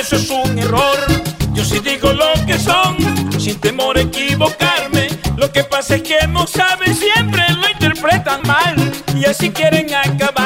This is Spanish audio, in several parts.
eso es un error. Yo sí digo lo que son, temor a equivocarme. Lo que pasa es que no saben, siempre lo interpretan mal. Y así quieren acabar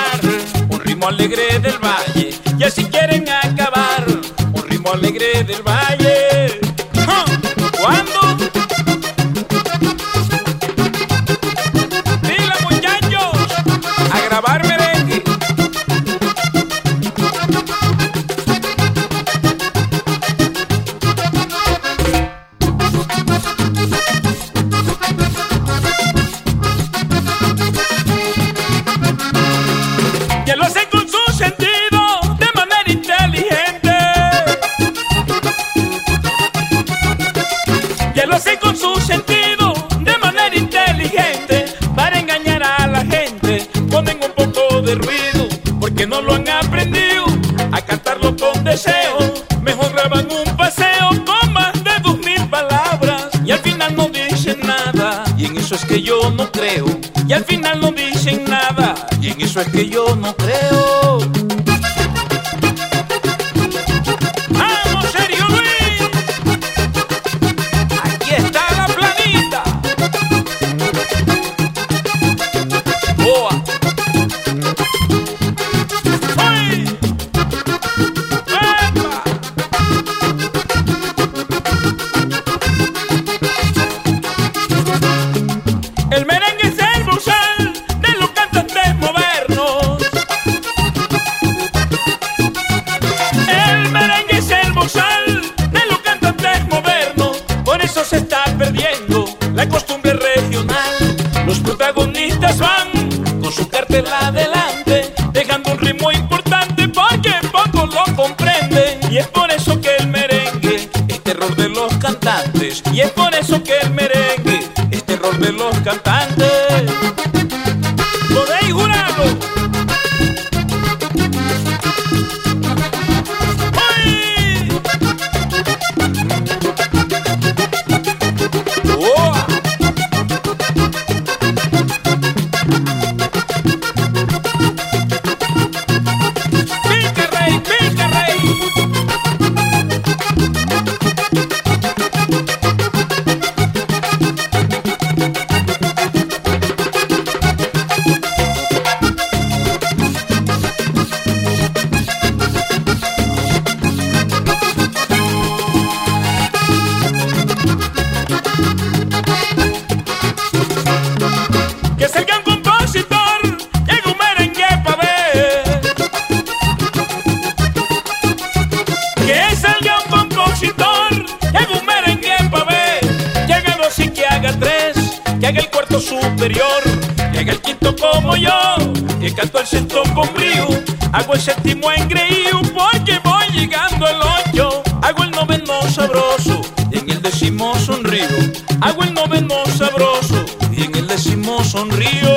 no lo han aprendido a cantarlo con deseo. Mejor graban un paseo con más de dos mil palabras y al final no dicen nada. Y en eso es que yo no creo. Y al final no dicen nada. Y en eso es que yo no creo. Adelante, dejando un ritmo importante porque poco lo comprenden. Y es por eso que el merengue es terror de los cantantes. Y es por eso que el merengue es terror de los cantantes. canto superior. Llega el quinto como yo, y canto el sexto con brío. Hago el séptimo engreído porque voy llegando al ocho. Hago el noveno sabroso, y en el décimo sonrío. Hago el noveno sabroso, y en el décimo sonrío.